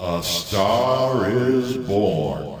A star is born.